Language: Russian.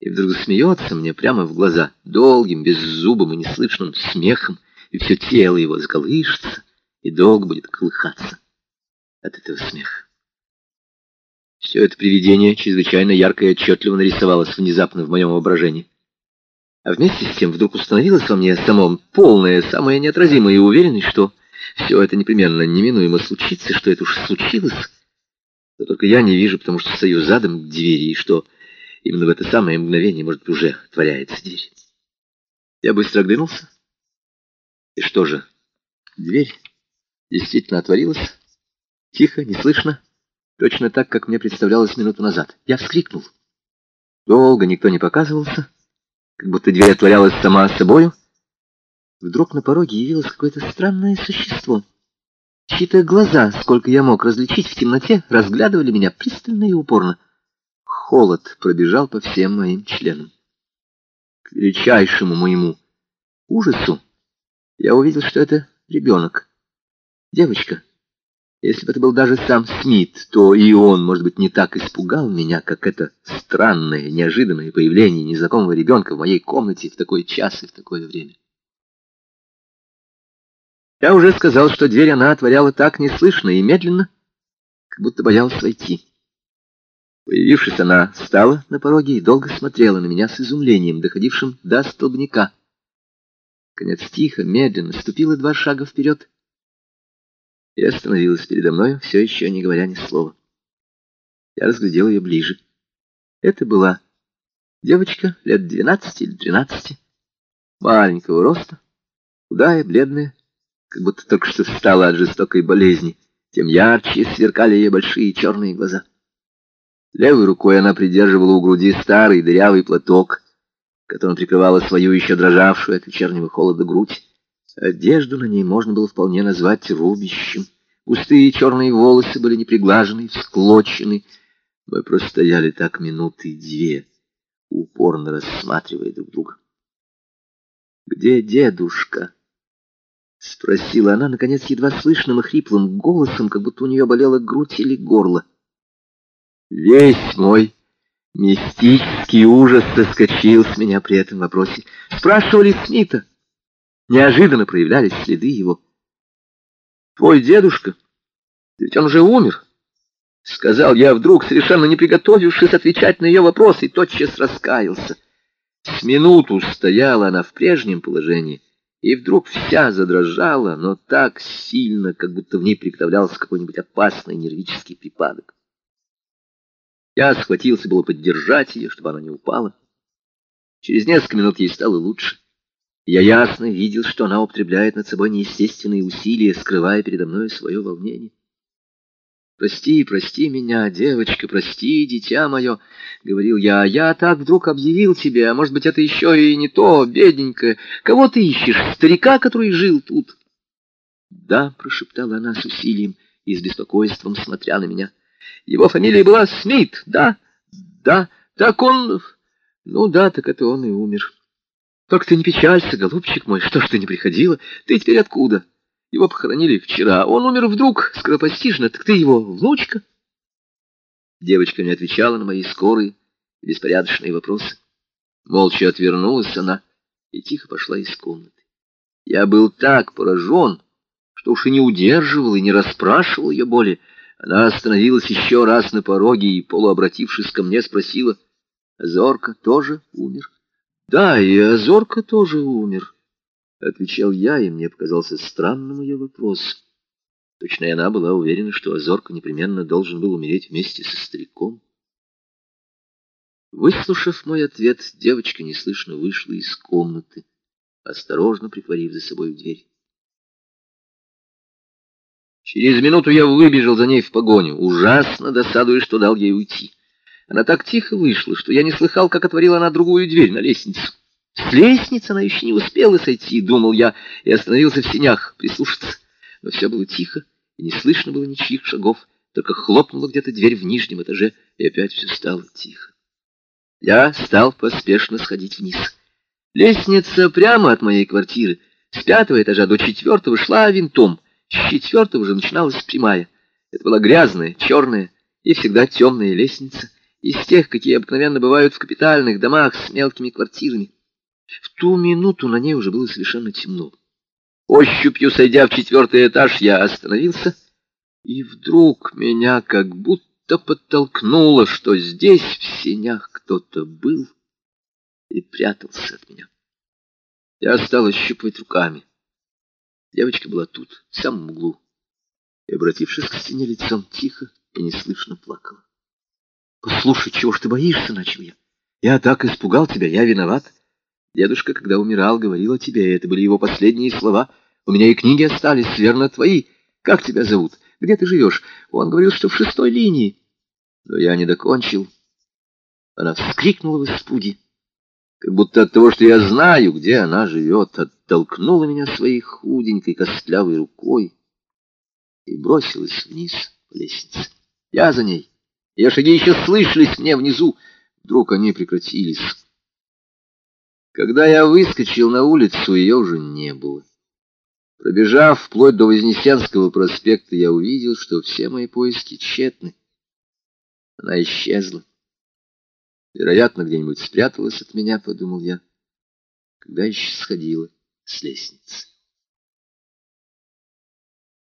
и вдруг смеется мне прямо в глаза, долгим, беззубым и неслышным смехом, и все тело его заколышется, и долго будет колыхаться от этого смеха. Все это привидение чрезвычайно ярко и отчетливо нарисовалось внезапно в моем воображении. А вместе с тем вдруг установилось во мне самом полное, самое неотразимое и уверенность, что все это непременно неминуемо случится, что это уж случилось, но только я не вижу, потому что стою задом к двери, и что именно в это самое мгновение, может быть, уже отворяется дверь. Я быстро оглянулся. И что же, дверь действительно отворилась, тихо, неслышно, точно так, как мне представлялось минуту назад. Я вскрикнул. Долго никто не показывался, как будто дверь отворялась сама собою. Вдруг на пороге явилось какое-то странное существо. Чьи-то глаза, сколько я мог различить в темноте, разглядывали меня пристально и упорно. Холод пробежал по всем моим членам. К величайшему моему ужасу я увидел, что это ребенок, девочка. Если бы это был даже сам Смит, то и он, может быть, не так испугал меня, как это странное, неожиданное появление незнакомого ребенка в моей комнате в такой час и в такое время. Я уже сказал, что дверь она отворяла так неслышно и медленно, как будто боялась войти. Появившись, она встала на пороге и долго смотрела на меня с изумлением, доходившим до столбняка. Конец тихо, медленно ступила два шага вперед и остановилась передо мной, все еще не говоря ни слова. Я разглядел ее ближе. Это была девочка лет двенадцати или тринадцати, маленького роста, худая, бледная, как будто только что встала от жестокой болезни, тем ярче сверкали ее большие черные глаза. Левой рукой она придерживала у груди старый дырявый платок, которым прикрывала свою еще дрожавшую от вечернего холода грудь. Одежду на ней можно было вполне назвать рубищем. Густые черные волосы были неприглажены, всклочены. Мы простояли так минуты две, упорно рассматривая друг друга. «Где дедушка?» — спросила она, наконец, едва слышным и хриплым голосом, как будто у нее болела грудь или горло. Весь мой мистический ужас соскочил с меня при этом вопросе. Спрашивали Смита. Неожиданно проявлялись следы его. «Твой дедушка? Ведь он уже умер!» Сказал я вдруг, совершенно не приготовившись отвечать на ее вопрос, и тотчас раскаялся. С минуту стояла она в прежнем положении, и вдруг вся задрожала, но так сильно, как будто в ней приготовлялся какой-нибудь опасный нервический припадок. Я схватился было поддержать ее, чтобы она не упала. Через несколько минут ей стало лучше. Я ясно видел, что она употребляет над собой неестественные усилия, скрывая передо мной свое волнение. «Прости, прости меня, девочка, прости, дитя мое», — говорил я. «Я так вдруг объявил тебе, а может быть, это еще и не то, бедненькая. Кого ты ищешь? Старика, который жил тут?» «Да», — прошептала она с усилием и с беспокойством, смотря на меня. «Его фамилия была Смит, да? Да, так он... Ну да, так это он и умер». Только ты не печалься, голубчик мой, что ж ты не приходила? Ты теперь откуда? Его похоронили вчера. Он умер вдруг, скоропостижно. Так ты его внучка? Девочка не отвечала на мои скорые беспорядочные вопросы. Молча отвернулась она и тихо пошла из комнаты. Я был так поражен, что уж и не удерживал и не расспрашивал ее более. Она остановилась еще раз на пороге и, полуобратившись ко мне, спросила, «Зорка тоже умер?» Да, и Азорка тоже умер, — отвечал я, и мне показался странным ее вопрос. Точно она была уверена, что Азорка непременно должен был умереть вместе со стариком. Выслушав мой ответ, девочка неслышно вышла из комнаты, осторожно притворив за собой дверь. Через минуту я выбежал за ней в погоню, ужасно досадуя, что дал ей уйти. Она так тихо вышла, что я не слыхал, как отворила она другую дверь на лестницу. С лестницы она еще не успела сойти, думал я, и остановился в сенях прислушаться. Но все было тихо, и не слышно было ничьих шагов, только хлопнула где-то дверь в нижнем этаже, и опять все стало тихо. Я стал поспешно сходить вниз. Лестница прямо от моей квартиры, с пятого этажа до четвертого шла винтом, с четвертого же начиналась прямая. Это была грязная, черная и всегда темная лестница, из тех, какие обыкновенно бывают в капитальных домах с мелкими квартирами. В ту минуту на ней уже было совершенно темно. Ощупью сойдя в четвертый этаж, я остановился, и вдруг меня как будто подтолкнуло, что здесь в сенях кто-то был и прятался от меня. Я стал ощупывать руками. Девочка была тут, в самом углу, и, обратившись к стене лицом, тихо и неслышно плакала. «Послушай, чего ж ты боишься?» — начал я. «Я так испугал тебя, я виноват. Дедушка, когда умирал, говорил о тебе, и это были его последние слова. У меня и книги остались, верно, твои. Как тебя зовут? Где ты живешь? Он говорил, что в шестой линии». Но я не докончил. Она вскрикнула в испуге, как будто от того, что я знаю, где она живет, оттолкнула меня своей худенькой костлявой рукой и бросилась вниз по лестнице. Я за ней. Ее шаги еще слышались мне внизу. Вдруг они прекратились. Когда я выскочил на улицу, ее уже не было. Пробежав вплоть до Вознесенского проспекта, я увидел, что все мои поиски тщетны. Она исчезла. Вероятно, где-нибудь спряталась от меня, подумал я, когда еще сходила с лестницы.